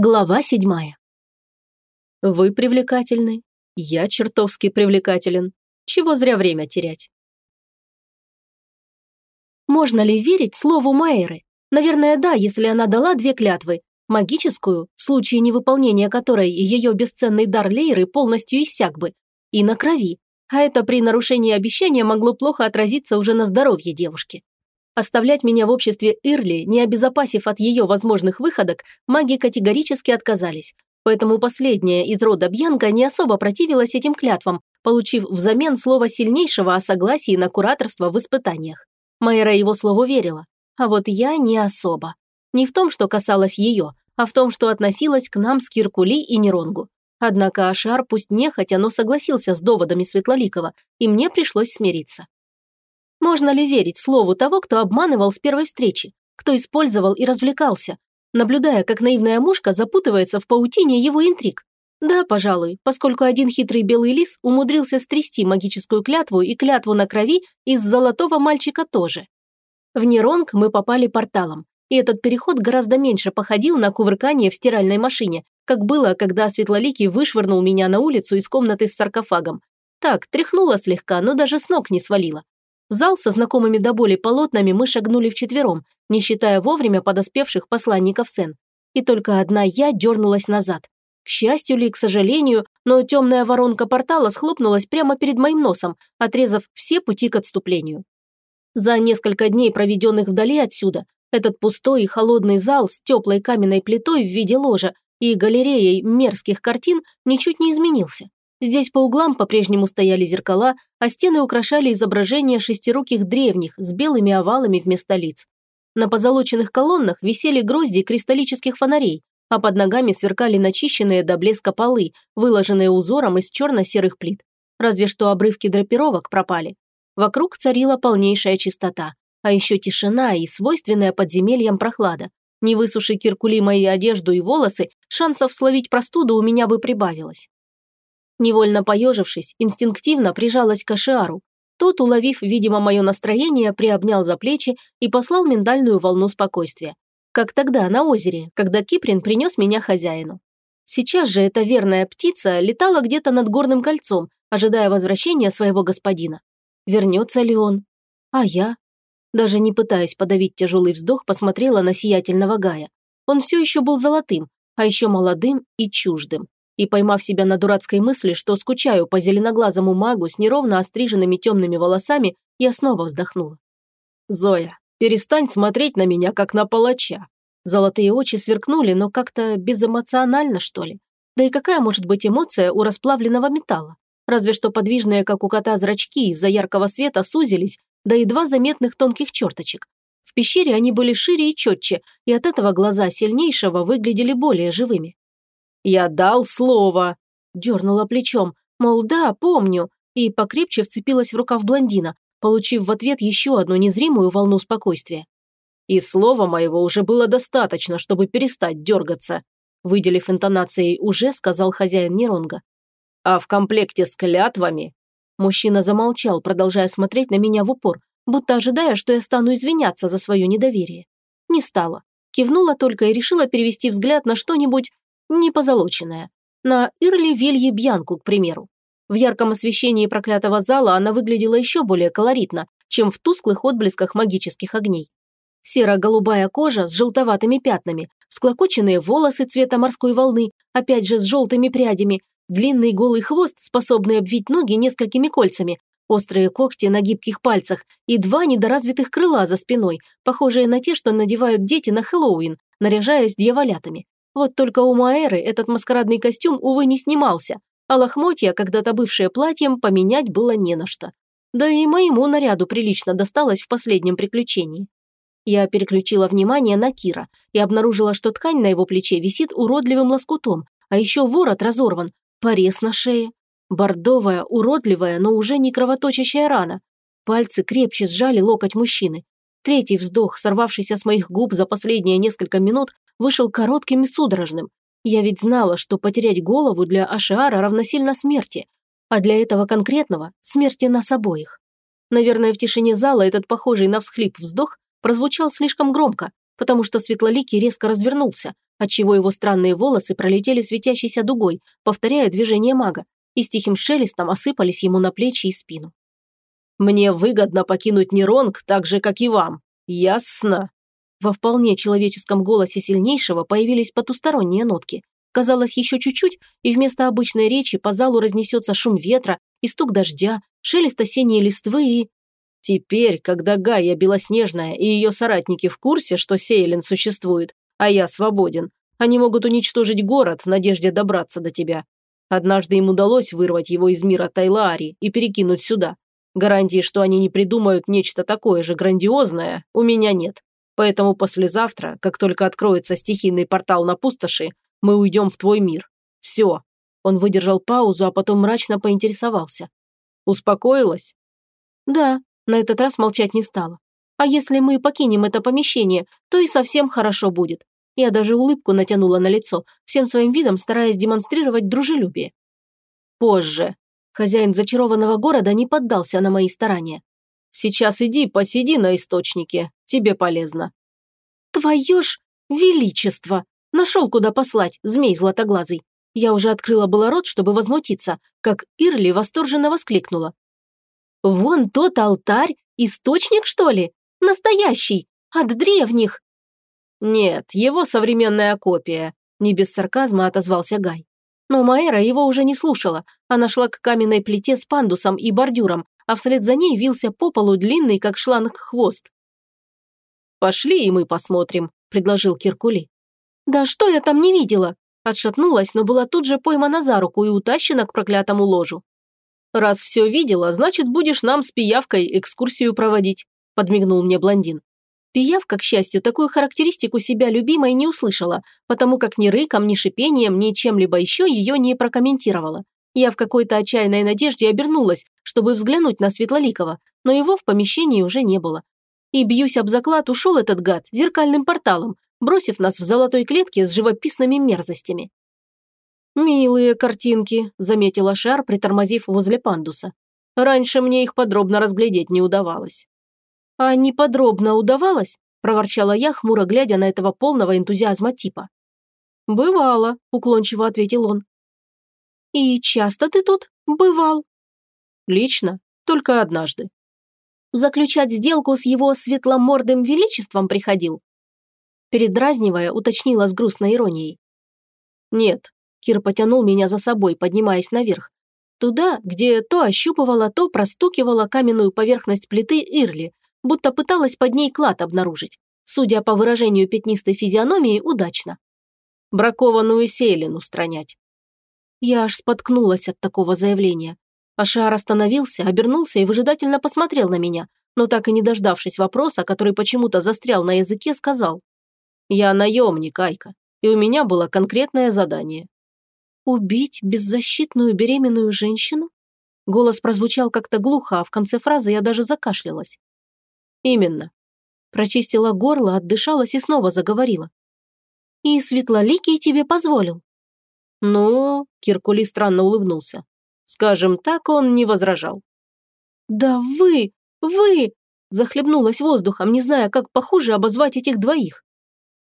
Глава седьмая. Вы привлекательны, я чертовски привлекателен. Чего зря время терять? Можно ли верить слову Майеры? Наверное, да, если она дала две клятвы. Магическую, в случае невыполнения которой ее бесценный дар Лейры полностью иссяк бы, и на крови. А это при нарушении обещания могло плохо отразиться уже на здоровье девушки. Оставлять меня в обществе Ирли, не обезопасив от ее возможных выходок, маги категорически отказались. Поэтому последняя из рода Бьянка не особо противилась этим клятвам, получив взамен слово сильнейшего о согласии на кураторство в испытаниях. Майра его слову верила. А вот я не особо. Не в том, что касалось ее, а в том, что относилась к нам с Киркули и Неронгу. Однако Ашар пусть нехотя, но согласился с доводами Светлоликова, и мне пришлось смириться. Можно ли верить слову того, кто обманывал с первой встречи, кто использовал и развлекался, наблюдая, как наивная мушка запутывается в паутине его интриг? Да, пожалуй, поскольку один хитрый белый лис умудрился стрясти магическую клятву и клятву на крови из золотого мальчика тоже. В Неронг мы попали порталом, и этот переход гораздо меньше походил на кувыркание в стиральной машине, как было, когда Светлоликий вышвырнул меня на улицу из комнаты с саркофагом. Так, тряхнула слегка, но даже с ног не свалила. В зал со знакомыми до боли полотнами мы шагнули вчетвером, не считая вовремя подоспевших посланников Сен. И только одна я дернулась назад. К счастью ли, к сожалению, но темная воронка портала схлопнулась прямо перед моим носом, отрезав все пути к отступлению. За несколько дней, проведенных вдали отсюда, этот пустой и холодный зал с теплой каменной плитой в виде ложа и галереей мерзких картин ничуть не изменился. Здесь по углам по-прежнему стояли зеркала, а стены украшали изображения шестируких древних с белыми овалами вместо лиц. На позолоченных колоннах висели грозди кристаллических фонарей, а под ногами сверкали начищенные до блеска полы, выложенные узором из черно-серых плит. Разве что обрывки драпировок пропали. Вокруг царила полнейшая чистота, а еще тишина и свойственная подземельям прохлада. Не высуши киркули мои одежду и волосы, шансов словить простуду у меня бы прибавилось. Невольно поежившись, инстинктивно прижалась к Ашиару. Тот, уловив, видимо, мое настроение, приобнял за плечи и послал миндальную волну спокойствия. Как тогда, на озере, когда Киприн принес меня хозяину. Сейчас же эта верная птица летала где-то над горным кольцом, ожидая возвращения своего господина. Вернется ли он? А я? Даже не пытаясь подавить тяжелый вздох, посмотрела на сиятельного Гая. Он все еще был золотым, а еще молодым и чуждым и, поймав себя на дурацкой мысли, что скучаю по зеленоглазому магу с неровно остриженными темными волосами, я снова вздохнула. «Зоя, перестань смотреть на меня, как на палача». Золотые очи сверкнули, но как-то безэмоционально, что ли. Да и какая может быть эмоция у расплавленного металла? Разве что подвижные, как у кота, зрачки из-за яркого света сузились до едва заметных тонких черточек. В пещере они были шире и четче, и от этого глаза сильнейшего выглядели более живыми. «Я дал слово!» Дернула плечом, мол, да, помню, и покрепче вцепилась в рукав блондина, получив в ответ еще одну незримую волну спокойствия. И слова моего уже было достаточно, чтобы перестать дергаться, выделив интонацией «уже», сказал хозяин Неронга. А в комплекте с клятвами... Мужчина замолчал, продолжая смотреть на меня в упор, будто ожидая, что я стану извиняться за свое недоверие. Не стала. Кивнула только и решила перевести взгляд на что-нибудь не позолоченная. На Ирли Велье Бьянку, к примеру. В ярком освещении проклятого зала она выглядела еще более колоритно, чем в тусклых отблесках магических огней. Серо-голубая кожа с желтоватыми пятнами, всклокоченные волосы цвета морской волны, опять же с желтыми прядями, длинный голый хвост, способный обвить ноги несколькими кольцами, острые когти на гибких пальцах и два недоразвитых крыла за спиной, похожие на те, что надевают дети на Хэллоуин, наряжаясь дьяволятами. Вот только у Маэры этот маскарадный костюм, увы, не снимался, а лохмотья, когда-то бывшие платьем, поменять было не на что. Да и моему наряду прилично досталось в последнем приключении. Я переключила внимание на Кира и обнаружила, что ткань на его плече висит уродливым лоскутом, а еще ворот разорван, порез на шее. Бордовая, уродливая, но уже не кровоточащая рана. Пальцы крепче сжали локоть мужчины. Третий вздох, сорвавшийся с моих губ за последние несколько минут, вышел коротким и судорожным. Я ведь знала, что потерять голову для Ашиара равносильно смерти, а для этого конкретного – смерти нас обоих. Наверное, в тишине зала этот похожий на всхлип вздох прозвучал слишком громко, потому что Светлоликий резко развернулся, отчего его странные волосы пролетели светящейся дугой, повторяя движение мага, и с тихим шелестом осыпались ему на плечи и спину. «Мне выгодно покинуть Неронг так же, как и вам. Ясно?» Во вполне человеческом голосе сильнейшего появились потусторонние нотки. Казалось, еще чуть-чуть, и вместо обычной речи по залу разнесется шум ветра и стук дождя, шелест осенней листвы и... Теперь, когда Гая Белоснежная и ее соратники в курсе, что Сейлин существует, а я свободен, они могут уничтожить город в надежде добраться до тебя. Однажды им удалось вырвать его из мира Тайлаари и перекинуть сюда. Гарантии, что они не придумают нечто такое же грандиозное, у меня нет. Поэтому послезавтра, как только откроется стихийный портал на пустоши, мы уйдем в твой мир. Все». Он выдержал паузу, а потом мрачно поинтересовался. «Успокоилась?» «Да», на этот раз молчать не стала. «А если мы покинем это помещение, то и совсем хорошо будет». Я даже улыбку натянула на лицо, всем своим видом стараясь демонстрировать дружелюбие. «Позже». Хозяин зачарованного города не поддался на мои старания. «Сейчас иди, посиди на источнике, тебе полезно». «Твое ж величество!» Нашел, куда послать, змей златоглазый. Я уже открыла было рот, чтобы возмутиться, как Ирли восторженно воскликнула. «Вон тот алтарь, источник, что ли? Настоящий, от древних!» «Нет, его современная копия», – не без сарказма отозвался Гай. Но Маэра его уже не слушала. Она шла к каменной плите с пандусом и бордюром, а вслед за ней вился по полу длинный, как шланг, хвост. «Пошли и мы посмотрим», – предложил Киркули. «Да что я там не видела?» Отшатнулась, но была тут же поймана за руку и утащена к проклятому ложу. «Раз все видела, значит, будешь нам с пиявкой экскурсию проводить», подмигнул мне блондин. Пиявка, к счастью, такую характеристику себя любимой не услышала, потому как ни рыком, ни шипением, ни чем-либо еще ее не прокомментировала. Я в какой-то отчаянной надежде обернулась, чтобы взглянуть на Светлоликова, но его в помещении уже не было. И, бьюсь об заклад, ушел этот гад зеркальным порталом, бросив нас в золотой клетке с живописными мерзостями. «Милые картинки», – заметила Шар, притормозив возле пандуса. «Раньше мне их подробно разглядеть не удавалось». «А не подробно удавалось?» – проворчала я, хмуро глядя на этого полного энтузиазма типа. «Бывало», – уклончиво ответил он. «И часто ты тут бывал?» «Лично, только однажды». «Заключать сделку с его светломордым величеством приходил?» Передразнивая, уточнила с грустной иронией. «Нет», – Кир потянул меня за собой, поднимаясь наверх. Туда, где то ощупывала, то простукивала каменную поверхность плиты Ирли, будто пыталась под ней клад обнаружить. Судя по выражению пятнистой физиономии, удачно. Бракованную Сейлин устранять. Я аж споткнулась от такого заявления. Ашар остановился, обернулся и выжидательно посмотрел на меня, но так и не дождавшись вопроса, который почему-то застрял на языке, сказал. Я наемник, Айка, и у меня было конкретное задание. Убить беззащитную беременную женщину? Голос прозвучал как-то глухо, а в конце фразы я даже закашлялась. Именно. Прочистила горло, отдышалась и снова заговорила. И Светлоликий тебе позволил? Ну, Киркули странно улыбнулся. Скажем так, он не возражал. Да вы, вы! Захлебнулась воздухом, не зная, как похуже обозвать этих двоих.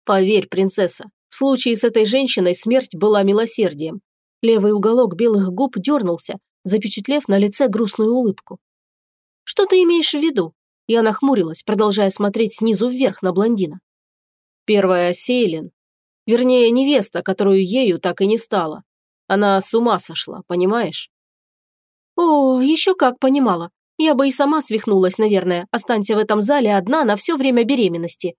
Поверь, принцесса, в случае с этой женщиной смерть была милосердием. Левый уголок белых губ дернулся, запечатлев на лице грустную улыбку. Что ты имеешь в виду? Я нахмурилась, продолжая смотреть снизу вверх на блондина. Первая Сейлин. Вернее, невеста, которую ею так и не стала. Она с ума сошла, понимаешь? О, еще как понимала. Я бы и сама свихнулась, наверное, останься в этом зале одна на все время беременности.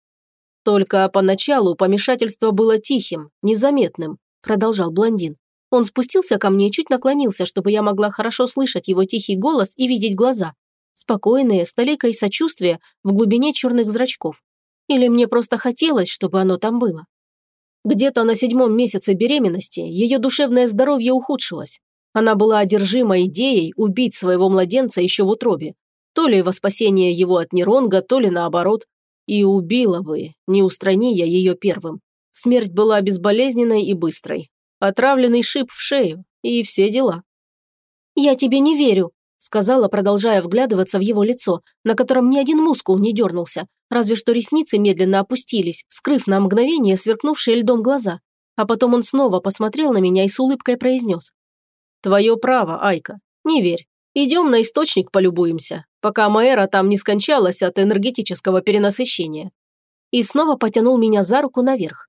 Только поначалу помешательство было тихим, незаметным, продолжал блондин. Он спустился ко мне и чуть наклонился, чтобы я могла хорошо слышать его тихий голос и видеть глаза. Спокойные, с толикой сочувствия в глубине черных зрачков. Или мне просто хотелось, чтобы оно там было. Где-то на седьмом месяце беременности ее душевное здоровье ухудшилось. Она была одержима идеей убить своего младенца еще в утробе. То ли во спасение его от Неронга, то ли наоборот. И убила бы, не устрани я ее первым. Смерть была безболезненной и быстрой. Отравленный шип в шею и все дела. «Я тебе не верю», – сказала, продолжая вглядываться в его лицо, на котором ни один мускул не дернулся, разве что ресницы медленно опустились, скрыв на мгновение сверкнувшие льдом глаза. А потом он снова посмотрел на меня и с улыбкой произнес. «Твое право, Айка, не верь. Идем на источник полюбуемся, пока Маэра там не скончалась от энергетического перенасыщения». И снова потянул меня за руку наверх.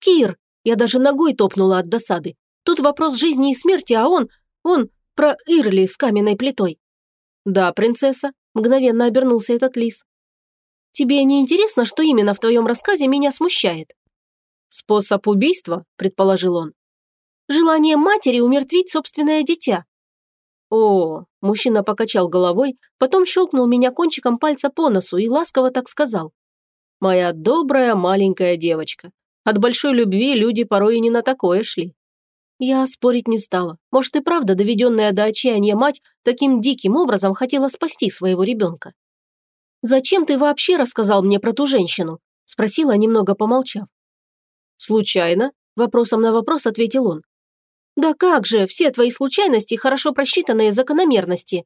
«Кир!» Я даже ногой топнула от досады. Тут вопрос жизни и смерти, а он... Он про Ирли с каменной плитой. «Да, принцесса», – мгновенно обернулся этот лис. «Тебе не интересно, что именно в твоем рассказе меня смущает?» «Способ убийства», – предположил он. «Желание матери умертвить собственное дитя». «О», – мужчина покачал головой, потом щелкнул меня кончиком пальца по носу и ласково так сказал. «Моя добрая маленькая девочка, от большой любви люди порой и не на такое шли. Я спорить не стала. Может и правда доведенная до отчаяния мать таким диким образом хотела спасти своего ребенка. «Зачем ты вообще рассказал мне про ту женщину?» – спросила, немного помолчав. «Случайно?» – вопросом на вопрос ответил он. «Да как же, все твои случайности – хорошо просчитанные закономерности».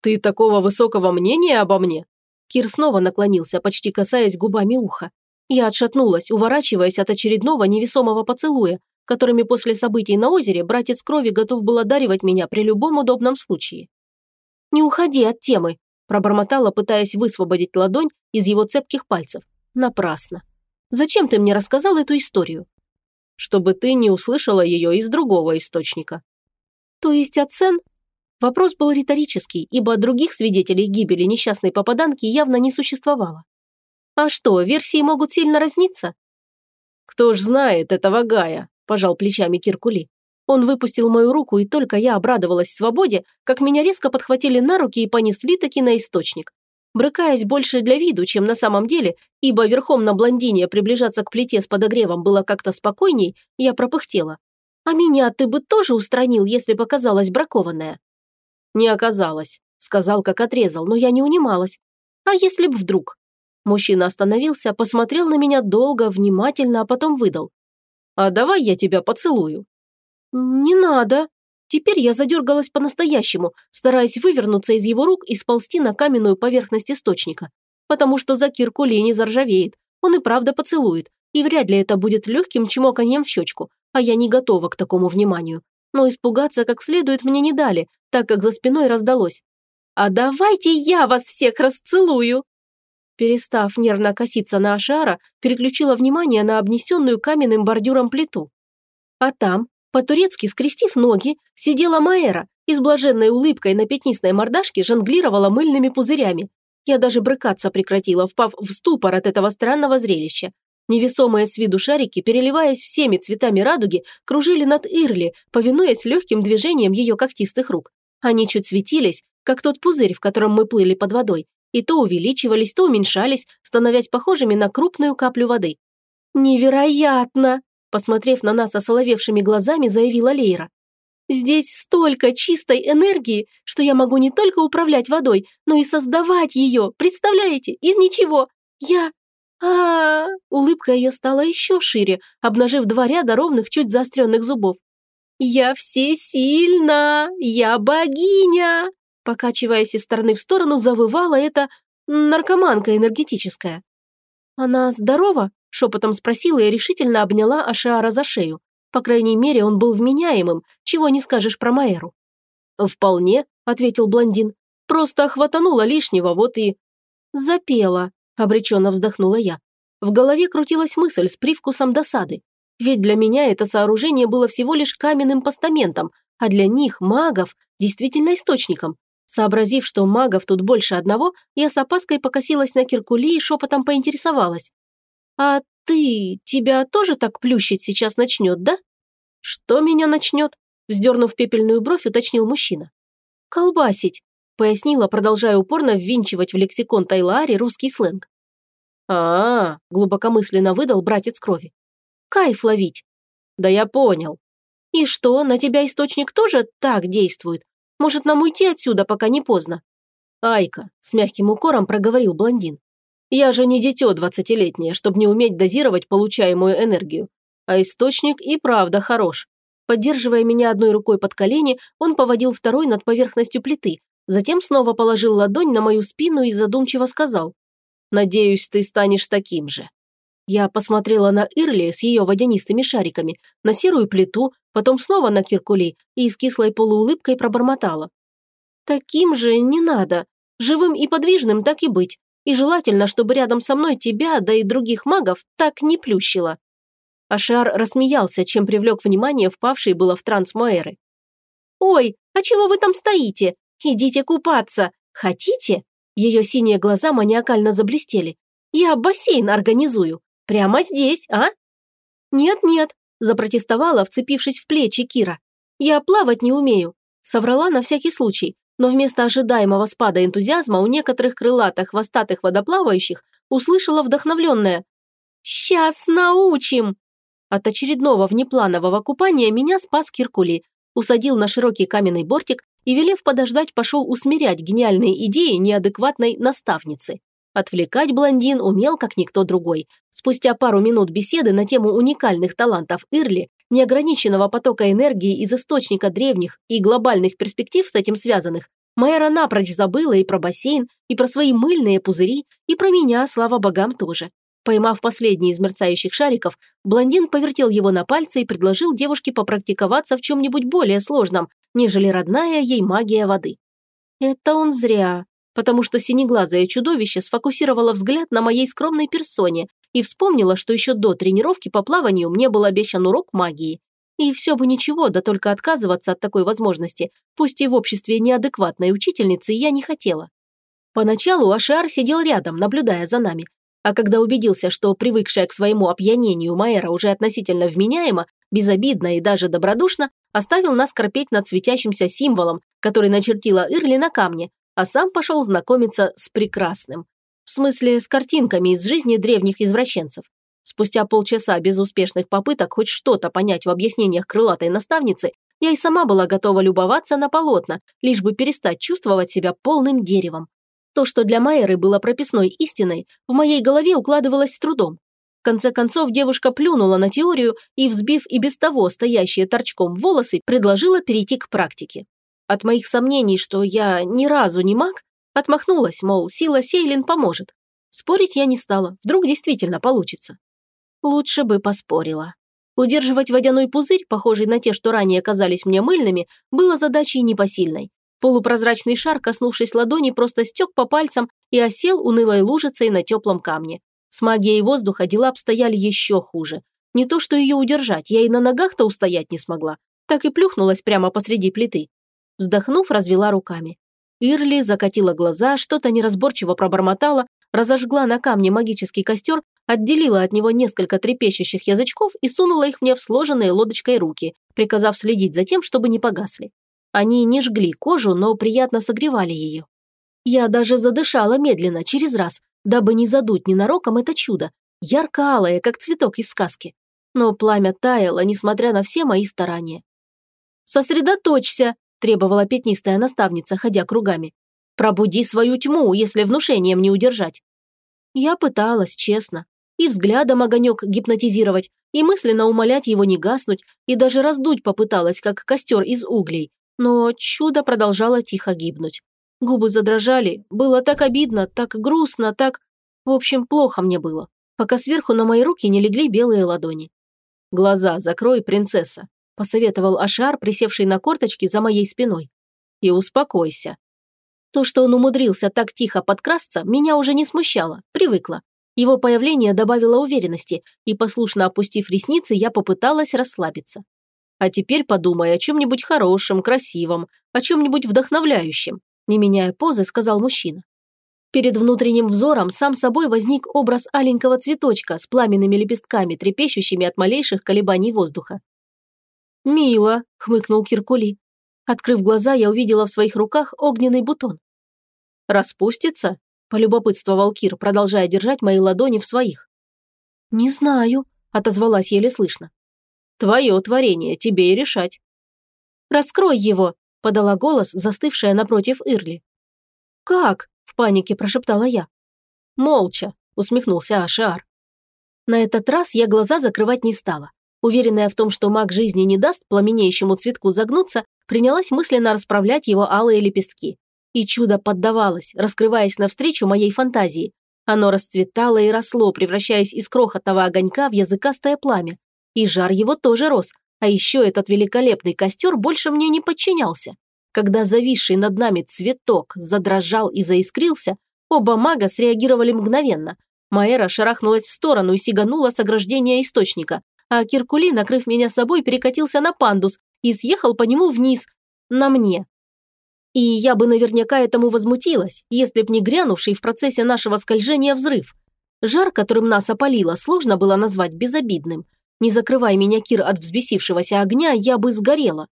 «Ты такого высокого мнения обо мне?» Кир снова наклонился, почти касаясь губами уха. Я отшатнулась, уворачиваясь от очередного невесомого поцелуя, которыми после событий на озере братец крови готов был одаривать меня при любом удобном случае. «Не уходи от темы», – пробормотала, пытаясь высвободить ладонь из его цепких пальцев. Напрасно. «Зачем ты мне рассказал эту историю?» «Чтобы ты не услышала ее из другого источника». «То есть от Сен?» Вопрос был риторический, ибо других свидетелей гибели несчастной попаданки явно не существовало. А что, версии могут сильно разниться? Кто ж знает этого Гая, пожал плечами Киркули. Он выпустил мою руку, и только я обрадовалась свободе, как меня резко подхватили на руки и понесли таки на источник. Брыкаясь больше для виду, чем на самом деле, ибо верхом на блондине приближаться к плите с подогревом было как-то спокойней, я пропыхтела. «А меня ты бы тоже устранил, если бы оказалась бракованная?» «Не оказалось», – сказал, как отрезал, но я не унималась. «А если б вдруг?» Мужчина остановился, посмотрел на меня долго, внимательно, а потом выдал. «А давай я тебя поцелую». «Не надо». Теперь я задергалась по-настоящему, стараясь вывернуться из его рук и сползти на каменную поверхность источника. Потому что за Кирку не заржавеет, он и правда поцелует, и вряд ли это будет легким чмоканьем в щечку, а я не готова к такому вниманию. Но испугаться как следует мне не дали, так как за спиной раздалось. «А давайте я вас всех расцелую!» Перестав нервно коситься на Ашара, переключила внимание на обнесенную каменным бордюром плиту. А там, по-турецки скрестив ноги, сидела Маэра и с блаженной улыбкой на пятнистой мордашке жонглировала мыльными пузырями. Я даже брыкаться прекратила, впав в ступор от этого странного зрелища. Невесомые с виду шарики, переливаясь всеми цветами радуги, кружили над Ирли, повинуясь легким движениям ее когтистых рук. Они чуть светились, как тот пузырь, в котором мы плыли под водой, и то увеличивались, то уменьшались, становясь похожими на крупную каплю воды. «Невероятно!» – посмотрев на нас осоловевшими глазами, заявила Лейра. «Здесь столько чистой энергии, что я могу не только управлять водой, но и создавать ее, представляете, из ничего. Я... а, -а, -а Улыбка ее стала еще шире, обнажив два ряда ровных, чуть заостренных зубов. «Я всесильна! Я богиня! Покачиваясь из стороны в сторону, завывала эта наркоманка энергетическая. «Она здорова?» – шепотом спросила и решительно обняла Ашиара за шею. По крайней мере, он был вменяемым, чего не скажешь про Маэру. «Вполне», – ответил блондин. «Просто хватанула лишнего, вот и...» «Запела», – обреченно вздохнула я. В голове крутилась мысль с привкусом досады. Ведь для меня это сооружение было всего лишь каменным постаментом, а для них, магов, действительно источником. Сообразив, что магов тут больше одного, я с опаской покосилась на Киркули и шепотом поинтересовалась. «А ты, тебя тоже так плющить сейчас начнет, да?» «Что меня начнет?» Вздернув пепельную бровь, уточнил мужчина. «Колбасить», пояснила, продолжая упорно ввинчивать в лексикон Тайлаари русский сленг. а, -а, -а глубокомысленно выдал братец крови. «Кайф ловить». «Да я понял». «И что, на тебя источник тоже так действует? Может, нам уйти отсюда, пока не поздно?» «Айка», – с мягким укором проговорил блондин. «Я же не дитё двадцатилетнее, чтобы не уметь дозировать получаемую энергию. А источник и правда хорош». Поддерживая меня одной рукой под колени, он поводил второй над поверхностью плиты, затем снова положил ладонь на мою спину и задумчиво сказал. «Надеюсь, ты станешь таким же». Я посмотрела на Ирли с ее водянистыми шариками, на серую плиту, потом снова на Киркули и с кислой полуулыбкой пробормотала. «Таким же не надо. Живым и подвижным так и быть. И желательно, чтобы рядом со мной тебя, да и других магов, так не плющило». Ашар рассмеялся, чем привлек внимание впавший было в транс Моэры. «Ой, а чего вы там стоите? Идите купаться. Хотите?» Ее синие глаза маниакально заблестели. «Я бассейн организую. Прямо здесь, а?» «Нет-нет», – запротестовала, вцепившись в плечи Кира. «Я плавать не умею», – соврала на всякий случай, но вместо ожидаемого спада энтузиазма у некоторых крылатых хвостатых водоплавающих услышала вдохновленное «Сейчас научим!». От очередного внепланового купания меня спас Киркули, усадил на широкий каменный бортик и, велев подождать, пошел усмирять гениальные идеи неадекватной наставницы. Отвлекать блондин умел, как никто другой. Спустя пару минут беседы на тему уникальных талантов Ирли, неограниченного потока энергии из источника древних и глобальных перспектив с этим связанных, Майра напрочь забыла и про бассейн, и про свои мыльные пузыри, и про меня, слава богам, тоже. Поймав последний из мерцающих шариков, блондин повертел его на пальце и предложил девушке попрактиковаться в чем-нибудь более сложном, нежели родная ей магия воды. Это он зря потому что синеглазое чудовище сфокусировало взгляд на моей скромной персоне и вспомнила, что еще до тренировки по плаванию мне был обещан урок магии. И все бы ничего, да только отказываться от такой возможности, пусть и в обществе неадекватной учительницы, я не хотела. Поначалу Ашиар сидел рядом, наблюдая за нами, а когда убедился, что привыкшая к своему опьянению Маэра уже относительно вменяема, безобидна и даже добродушна, оставил нас корпеть над светящимся символом, который начертила Ирли на камне, а сам пошел знакомиться с прекрасным. В смысле, с картинками из жизни древних извращенцев. Спустя полчаса безуспешных попыток хоть что-то понять в объяснениях крылатой наставницы, я и сама была готова любоваться на полотна, лишь бы перестать чувствовать себя полным деревом. То, что для Майеры было прописной истиной, в моей голове укладывалось с трудом. В конце концов, девушка плюнула на теорию и, взбив и без того стоящие торчком волосы, предложила перейти к практике. От моих сомнений, что я ни разу не маг, отмахнулась, мол, сила Сейлин поможет. Спорить я не стала, вдруг действительно получится. Лучше бы поспорила. Удерживать водяной пузырь, похожий на те, что ранее казались мне мыльными, было задачей непосильной. Полупрозрачный шар, коснувшись ладони, просто стек по пальцам и осел унылой лужицей на теплом камне. С магией воздуха дела обстояли еще хуже. Не то, что ее удержать, я и на ногах-то устоять не смогла. Так и плюхнулась прямо посреди плиты. Вздохнув, развела руками. Ирли закатила глаза, что-то неразборчиво пробормотала, разожгла на камне магический костер, отделила от него несколько трепещущих язычков и сунула их мне в сложенные лодочкой руки, приказав следить за тем, чтобы не погасли. Они не жгли кожу, но приятно согревали ее. Я даже задышала медленно, через раз, дабы не задуть ненароком это чудо, ярко-алое, как цветок из сказки. Но пламя таяло, несмотря на все мои старания. «Сосредоточься!» Требовала пятнистая наставница, ходя кругами. «Пробуди свою тьму, если внушением не удержать». Я пыталась, честно. И взглядом огонек гипнотизировать, и мысленно умолять его не гаснуть, и даже раздуть попыталась, как костер из углей. Но чудо продолжало тихо гибнуть. Губы задрожали, было так обидно, так грустно, так... В общем, плохо мне было, пока сверху на мои руки не легли белые ладони. «Глаза закрой, принцесса», – посоветовал Ашар, присевший на корточки за моей спиной. «И успокойся». То, что он умудрился так тихо подкрасться, меня уже не смущало, привыкла. Его появление добавило уверенности, и, послушно опустив ресницы, я попыталась расслабиться. А теперь подумай о чем-нибудь хорошем, красивом, о чем-нибудь вдохновляющем, не меняя позы, сказал мужчина. Перед внутренним взором сам собой возник образ аленького цветочка с пламенными лепестками, трепещущими от малейших колебаний воздуха. «Мило», – хмыкнул Киркули. Открыв глаза, я увидела в своих руках огненный бутон. «Распустится?» – полюбопытствовал Кир, продолжая держать мои ладони в своих. «Не знаю», – отозвалась еле слышно. «Твое творение, тебе и решать». «Раскрой его», – подала голос, застывшая напротив Ирли. «Как?» – в панике прошептала я. «Молча», – усмехнулся Ашар. На этот раз я глаза закрывать не стала. Уверенная в том, что маг жизни не даст пламенеющему цветку загнуться, принялась мысленно расправлять его алые лепестки. И чудо поддавалось, раскрываясь навстречу моей фантазии. Оно расцветало и росло, превращаясь из крохотного огонька в языкастое пламя. И жар его тоже рос, а еще этот великолепный костер больше мне не подчинялся. Когда зависший над нами цветок задрожал и заискрился, оба мага среагировали мгновенно. Маэра шарахнулась в сторону и сиганула с ограждения источника, а Киркули, накрыв меня собой, перекатился на пандус и съехал по нему вниз, на мне. И я бы наверняка этому возмутилась, если б не грянувший в процессе нашего скольжения взрыв. Жар, которым нас опалило, сложно было назвать безобидным. Не закрывай меня, Кир, от взбесившегося огня, я бы сгорела.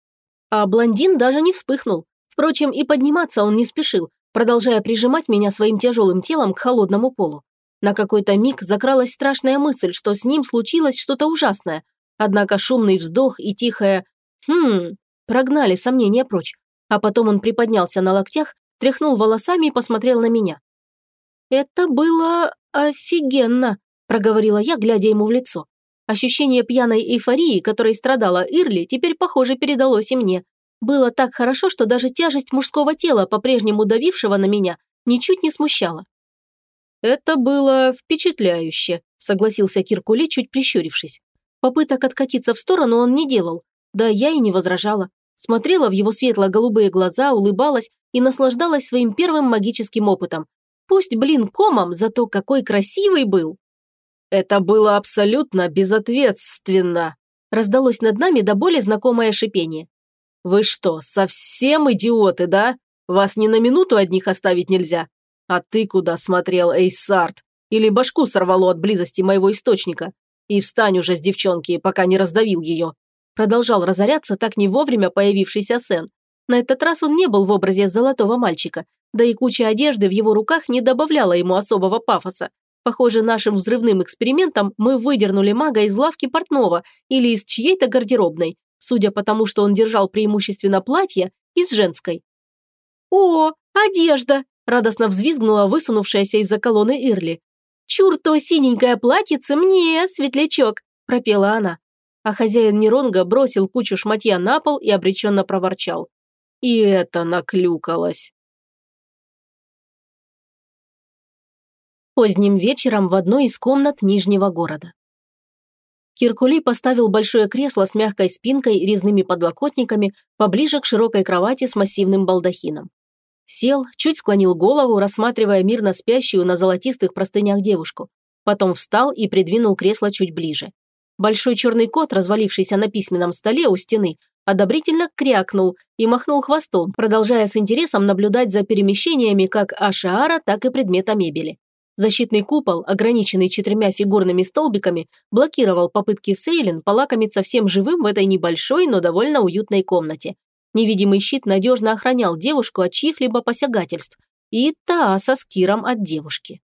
А блондин даже не вспыхнул. Впрочем, и подниматься он не спешил, продолжая прижимать меня своим тяжелым телом к холодному полу. На какой-то миг закралась страшная мысль, что с ним случилось что-то ужасное. Однако шумный вздох и тихое «хм» прогнали сомнения прочь. А потом он приподнялся на локтях, тряхнул волосами и посмотрел на меня. «Это было офигенно», – проговорила я, глядя ему в лицо. Ощущение пьяной эйфории, которой страдала Ирли, теперь, похоже, передалось и мне. Было так хорошо, что даже тяжесть мужского тела, по-прежнему давившего на меня, ничуть не смущала. «Это было впечатляюще», – согласился Киркули, чуть прищурившись. Попыток откатиться в сторону он не делал. Да я и не возражала. Смотрела в его светло-голубые глаза, улыбалась и наслаждалась своим первым магическим опытом. Пусть, блин, комом, зато какой красивый был. «Это было абсолютно безответственно», – раздалось над нами до боли знакомое шипение. «Вы что, совсем идиоты, да? Вас ни на минуту одних оставить нельзя. А ты куда смотрел, Эйсарт? Или башку сорвало от близости моего источника? И встань уже с девчонки, пока не раздавил ее. Продолжал разоряться так не вовремя появившийся Сен. На этот раз он не был в образе золотого мальчика, да и куча одежды в его руках не добавляла ему особого пафоса. Похоже, нашим взрывным экспериментом мы выдернули мага из лавки портного или из чьей-то гардеробной, судя по тому, что он держал преимущественно платье, из женской. «О, одежда!» Радостно взвизгнула высунувшаяся из-за колонны Ирли. «Чур то синенькое платьице мне, светлячок!» – пропела она. А хозяин Неронга бросил кучу шматья на пол и обреченно проворчал. И это наклюкалось. Поздним вечером в одной из комнат Нижнего города. Киркули поставил большое кресло с мягкой спинкой и резными подлокотниками поближе к широкой кровати с массивным балдахином. Сел, чуть склонил голову, рассматривая мирно спящую на золотистых простынях девушку. Потом встал и придвинул кресло чуть ближе. Большой черный кот, развалившийся на письменном столе у стены, одобрительно крякнул и махнул хвостом, продолжая с интересом наблюдать за перемещениями как Ашаара, так и предмета мебели. Защитный купол, ограниченный четырьмя фигурными столбиками, блокировал попытки Сейлин полакомиться всем живым в этой небольшой, но довольно уютной комнате, Невидимый щит надежно охранял девушку от чьих-либо посягательств, и та со скиром от девушки.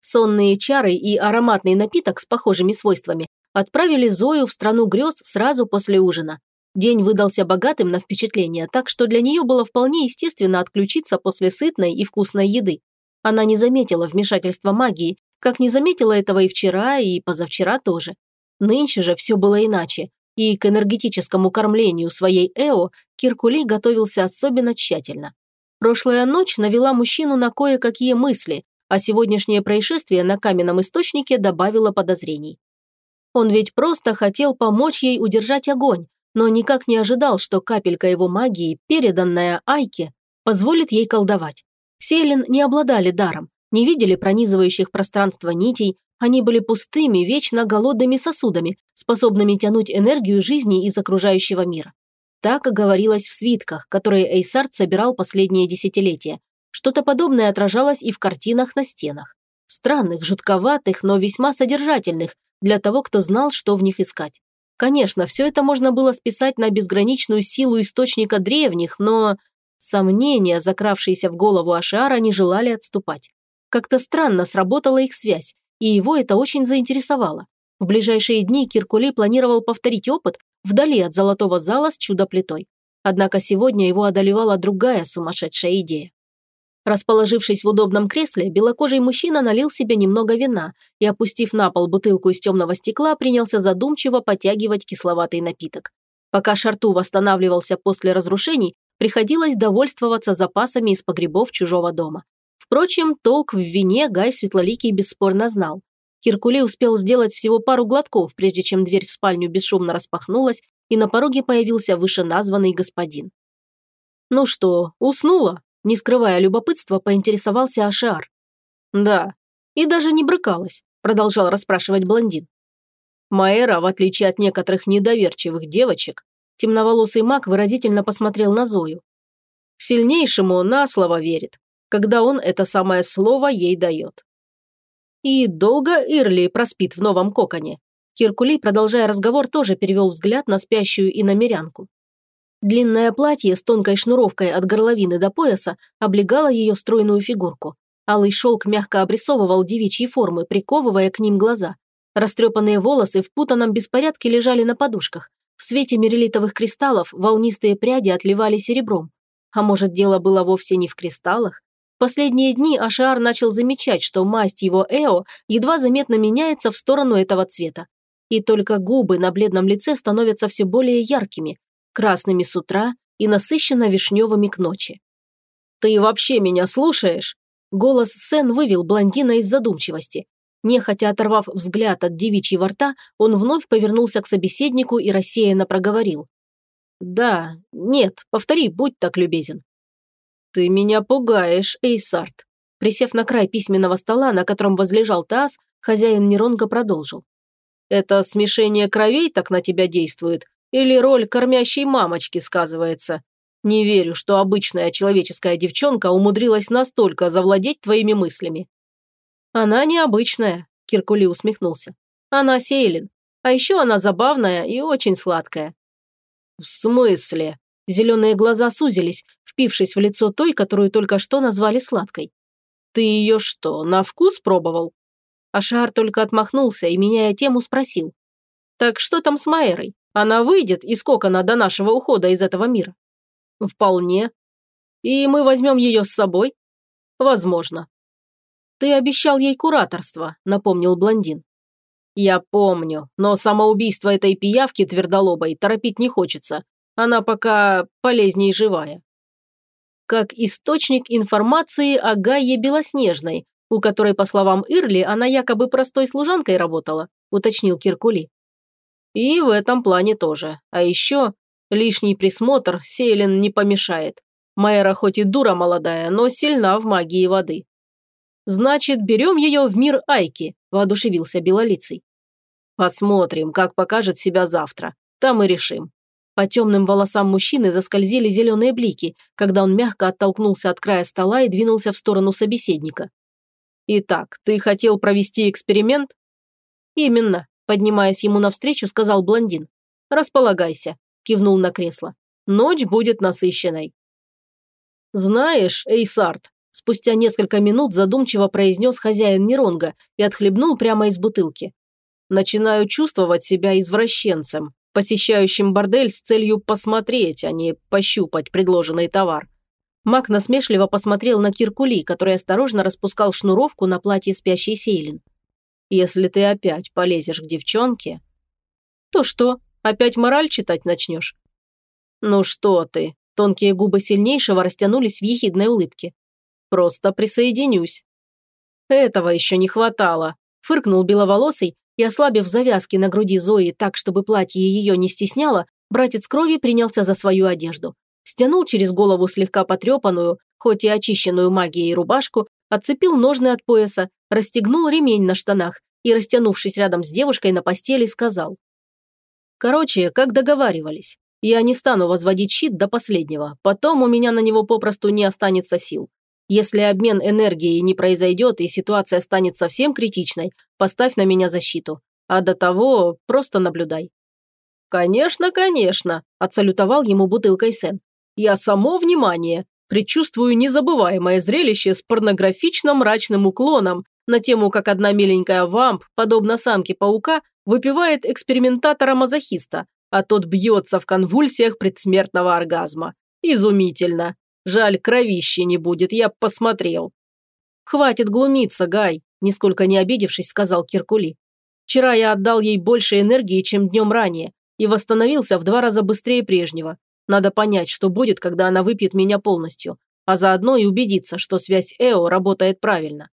Сонные чары и ароматный напиток с похожими свойствами отправили Зою в страну грез сразу после ужина. День выдался богатым на впечатления, так что для нее было вполне естественно отключиться после сытной и вкусной еды. Она не заметила вмешательства магии, как не заметила этого и вчера, и позавчера тоже. Нынче же все было иначе и к энергетическому кормлению своей Эо Киркулей готовился особенно тщательно. Прошлая ночь навела мужчину на кое-какие мысли, а сегодняшнее происшествие на каменном источнике добавило подозрений. Он ведь просто хотел помочь ей удержать огонь, но никак не ожидал, что капелька его магии, переданная Айке, позволит ей колдовать. Селин не обладали даром, не видели пронизывающих пространство нитей, они были пустыми, вечно голодными сосудами, способными тянуть энергию жизни из окружающего мира. Так говорилось в свитках, которые Эйсарт собирал последние десятилетия. Что-то подобное отражалось и в картинах на стенах. Странных, жутковатых, но весьма содержательных, для того, кто знал, что в них искать. Конечно, все это можно было списать на безграничную силу источника древних, но сомнения, закравшиеся в голову Ашиара, не желали отступать. Как-то странно сработала их связь, и его это очень заинтересовало. В ближайшие дни Киркулей планировал повторить опыт вдали от золотого зала с чудо-плитой. Однако сегодня его одолевала другая сумасшедшая идея. Расположившись в удобном кресле, белокожий мужчина налил себе немного вина и, опустив на пол бутылку из темного стекла, принялся задумчиво потягивать кисловатый напиток. Пока Шарту восстанавливался после разрушений, приходилось довольствоваться запасами из погребов чужого дома. Впрочем, толк в вине Гай Светлоликий бесспорно знал. Киркулей успел сделать всего пару глотков, прежде чем дверь в спальню бесшумно распахнулась, и на пороге появился вышеназванный господин. «Ну что, уснула?» – не скрывая любопытства, поинтересовался Ашиар. «Да. И даже не брыкалась», – продолжал расспрашивать блондин. Маэра, в отличие от некоторых недоверчивых девочек, темноволосый маг выразительно посмотрел на Зою. Сильнейшему на слово верит, когда он это самое слово ей дает. И долго Ирли проспит в новом коконе? Киркулей, продолжая разговор, тоже перевел взгляд на спящую и намерянку. Длинное платье с тонкой шнуровкой от горловины до пояса облегало ее стройную фигурку. Алый шелк мягко обрисовывал девичьи формы, приковывая к ним глаза. Растрепанные волосы в путанном беспорядке лежали на подушках. В свете мерилитовых кристаллов волнистые пряди отливали серебром. А может, дело было вовсе не в кристаллах? Последние дни Ашиар начал замечать, что масть его Эо едва заметно меняется в сторону этого цвета. И только губы на бледном лице становятся все более яркими, красными с утра и насыщенно вишневыми к ночи. «Ты вообще меня слушаешь?» Голос Сен вывел блондина из задумчивости. Нехотя оторвав взгляд от девичьего рта, он вновь повернулся к собеседнику и рассеянно проговорил. «Да, нет, повтори, будь так любезен». «Ты меня пугаешь, Эйсарт». Присев на край письменного стола, на котором возлежал таз, хозяин Неронга продолжил. Это смешение кровей так на тебя действует? Или роль кормящей мамочки сказывается? Не верю, что обычная человеческая девчонка умудрилась настолько завладеть твоими мыслями». «Она необычная», – Киркули усмехнулся. «Она Сейлин. А еще она забавная и очень сладкая». «В смысле?» Зеленые глаза сузились, впившись в лицо той, которую только что назвали сладкой. «Ты ее что, на вкус пробовал?» Ашар только отмахнулся и, меняя тему, спросил. «Так что там с Майерой? Она выйдет из кокона до нашего ухода из этого мира?» «Вполне. И мы возьмем ее с собой?» «Возможно». «Ты обещал ей кураторство», – напомнил блондин. «Я помню, но самоубийство этой пиявки твердолобой торопить не хочется. Она пока полезней живая». Как источник информации о Гайе Белоснежной, у которой, по словам Ирли, она якобы простой служанкой работала», – уточнил Киркули. «И в этом плане тоже. А еще лишний присмотр Сейлин не помешает. Майера хоть и дура молодая, но сильна в магии воды». «Значит, берем ее в мир Айки», – воодушевился Белолицый. «Посмотрим, как покажет себя завтра. Там и решим». По темным волосам мужчины заскользили зеленые блики, когда он мягко оттолкнулся от края стола и двинулся в сторону собеседника. «Итак, ты хотел провести эксперимент?» «Именно», – поднимаясь ему навстречу, сказал блондин. «Располагайся», – кивнул на кресло. «Ночь будет насыщенной». «Знаешь, Эйсарт», – спустя несколько минут задумчиво произнес хозяин Неронга и отхлебнул прямо из бутылки. «Начинаю чувствовать себя извращенцем, посещающим бордель с целью посмотреть, а не пощупать предложенный товар. Мак насмешливо посмотрел на Киркули, который осторожно распускал шнуровку на платье спящей Сейлин. «Если ты опять полезешь к девчонке...» «То что, опять мораль читать начнешь?» «Ну что ты?» Тонкие губы сильнейшего растянулись в ехидной улыбке. «Просто присоединюсь». «Этого еще не хватало», – фыркнул беловолосый и, ослабив завязки на груди Зои так, чтобы платье ее не стесняло, братец крови принялся за свою одежду стянул через голову слегка потрепанную, хоть и очищенную магией рубашку, отцепил ножны от пояса, расстегнул ремень на штанах и, растянувшись рядом с девушкой на постели, сказал. «Короче, как договаривались. Я не стану возводить щит до последнего, потом у меня на него попросту не останется сил. Если обмен энергией не произойдет и ситуация станет совсем критичной, поставь на меня защиту. А до того просто наблюдай». «Конечно, конечно», – отсалютовал ему бутылкой Сен. Я само внимание. Предчувствую незабываемое зрелище с порнографично-мрачным уклоном на тему, как одна миленькая вамп, подобно самке паука, выпивает экспериментатора-мазохиста, а тот бьется в конвульсиях предсмертного оргазма. Изумительно. Жаль, кровищи не будет, я посмотрел. «Хватит глумиться, Гай», – нисколько не обидевшись, сказал Киркули. «Вчера я отдал ей больше энергии, чем днем ранее, и восстановился в два раза быстрее прежнего. Надо понять, что будет, когда она выпьет меня полностью. а заодно и убедиться, что связь Эо работает правильно.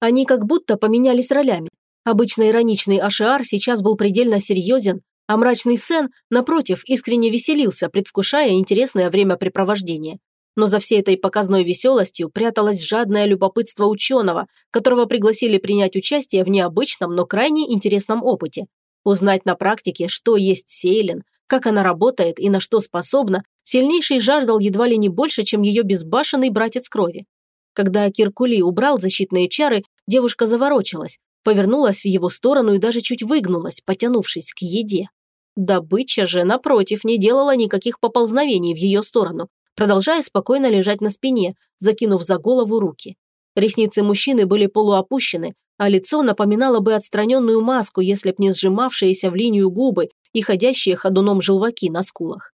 Они как будто поменялись ролями. Обычно ироничный Ашиар сейчас был предельно серьезен, а мрачный Сен, напротив, искренне веселился, предвкушая интересное времяпрепровождение. Но за всей этой показной веселостью пряталось жадное любопытство ученого, которого пригласили принять участие в необычном, но крайне интересном опыте. Узнать на практике, что есть Сейлин, как она работает и на что способна, сильнейший жаждал едва ли не больше, чем ее безбашенный братец крови. Когда Киркули убрал защитные чары, девушка заворочилась, повернулась в его сторону и даже чуть выгнулась, потянувшись к еде. Добыча же, напротив, не делала никаких поползновений в ее сторону, продолжая спокойно лежать на спине, закинув за голову руки. Ресницы мужчины были полуопущены, а лицо напоминало бы отстраненную маску, если б не сжимавшиеся в линию губы и ходящие ходуном желваки на скулах.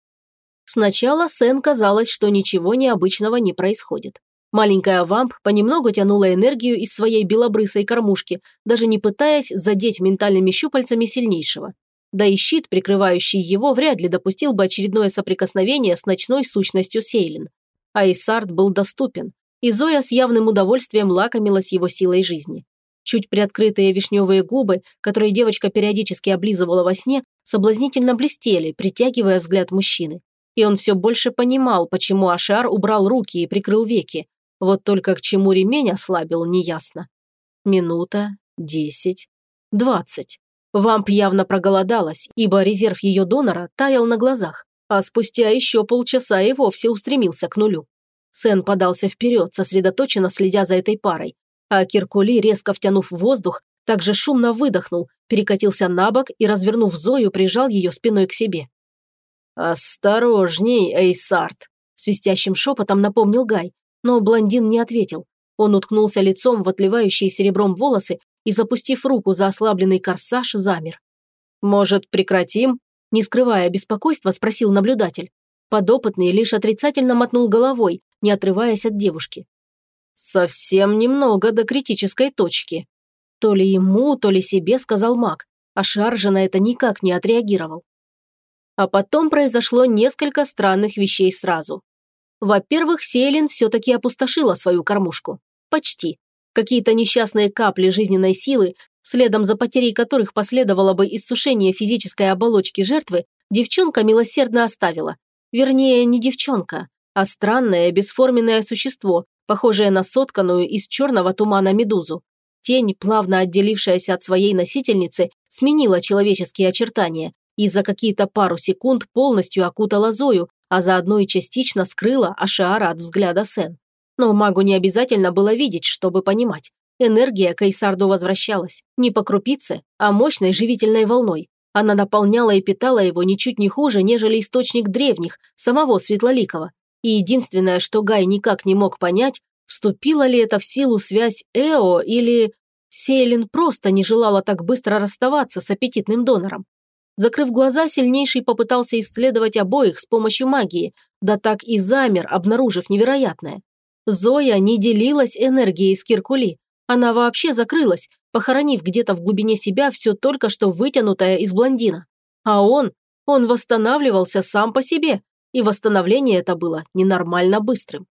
Сначала Сен казалось, что ничего необычного не происходит. Маленькая вамп понемногу тянула энергию из своей белобрысой кормушки, даже не пытаясь задеть ментальными щупальцами сильнейшего. Да и щит, прикрывающий его, вряд ли допустил бы очередное соприкосновение с ночной сущностью Сейлин. А Исард был доступен, и Зоя с явным удовольствием лакомилась его силой жизни. Чуть приоткрытые вишневые губы, которые девочка периодически облизывала во сне, соблазнительно блестели, притягивая взгляд мужчины. И он все больше понимал, почему Ашар убрал руки и прикрыл веки. Вот только к чему ремень ослабил, неясно. Минута, десять, двадцать. Вамп явно проголодалась, ибо резерв ее донора таял на глазах, а спустя еще полчаса и вовсе устремился к нулю. Сен подался вперед, сосредоточенно следя за этой парой, а Киркули, резко втянув воздух, также шумно выдохнул, перекатился на бок и, развернув Зою, прижал ее спиной к себе. «Осторожней, Эйсарт!» – свистящим шепотом напомнил Гай, но блондин не ответил. Он уткнулся лицом в отливающие серебром волосы и, запустив руку за ослабленный корсаж, замер. «Может, прекратим?» – не скрывая беспокойства, спросил наблюдатель. Подопытный лишь отрицательно мотнул головой, не отрываясь от девушки. «Совсем немного до критической точки». То ли ему, то ли себе сказал маг, а Шар же на это никак не отреагировал. А потом произошло несколько странных вещей сразу. Во-первых, Сейлин все-таки опустошила свою кормушку. Почти. Какие-то несчастные капли жизненной силы, следом за потерей которых последовало бы иссушение физической оболочки жертвы, девчонка милосердно оставила. Вернее, не девчонка, а странное бесформенное существо, похожее на сотканную из черного тумана медузу. Тень, плавно отделившаяся от своей носительницы, сменила человеческие очертания и за какие-то пару секунд полностью окутала Зою, а заодно и частично скрыла Ашиара от взгляда Сен. Но магу не обязательно было видеть, чтобы понимать. Энергия Кайсарду возвращалась. Не по крупице, а мощной живительной волной. Она наполняла и питала его ничуть не хуже, нежели источник древних, самого Светлоликова. И единственное, что Гай никак не мог понять, вступила ли это в силу связь Эо или... Сейлин просто не желала так быстро расставаться с аппетитным донором. Закрыв глаза, сильнейший попытался исследовать обоих с помощью магии, да так и замер, обнаружив невероятное. Зоя не делилась энергией с Киркули. Она вообще закрылась, похоронив где-то в глубине себя все только что вытянутое из блондина. А он, он восстанавливался сам по себе, и восстановление это было ненормально быстрым.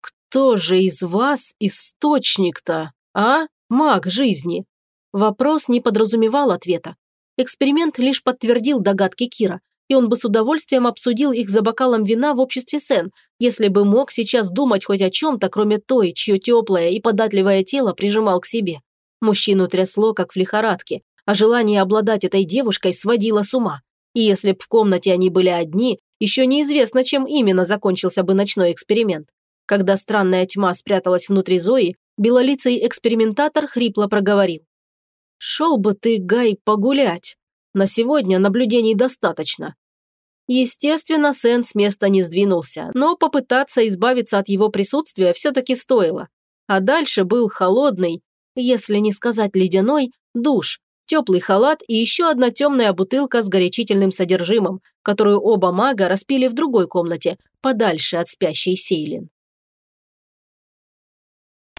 «Кто же из вас источник-то, а, маг жизни?» Вопрос не подразумевал ответа. Эксперимент лишь подтвердил догадки Кира, и он бы с удовольствием обсудил их за бокалом вина в обществе Сен, если бы мог сейчас думать хоть о чем-то, кроме той, чье теплое и податливое тело прижимал к себе. Мужчину трясло, как в лихорадке, а желание обладать этой девушкой сводило с ума. И если б в комнате они были одни, еще неизвестно, чем именно закончился бы ночной эксперимент. Когда странная тьма спряталась внутри Зои, белолицый экспериментатор хрипло проговорил. «Шел бы ты, Гай, погулять. На сегодня наблюдений достаточно. Естественно, Сен с места не сдвинулся, но попытаться избавиться от его присутствия все-таки стоило. А дальше был холодный, если не сказать ледяной, душ, теплый халат и еще одна темная бутылка с горячительным содержимым, которую оба мага распили в другой комнате, подальше от спящей Сейлин.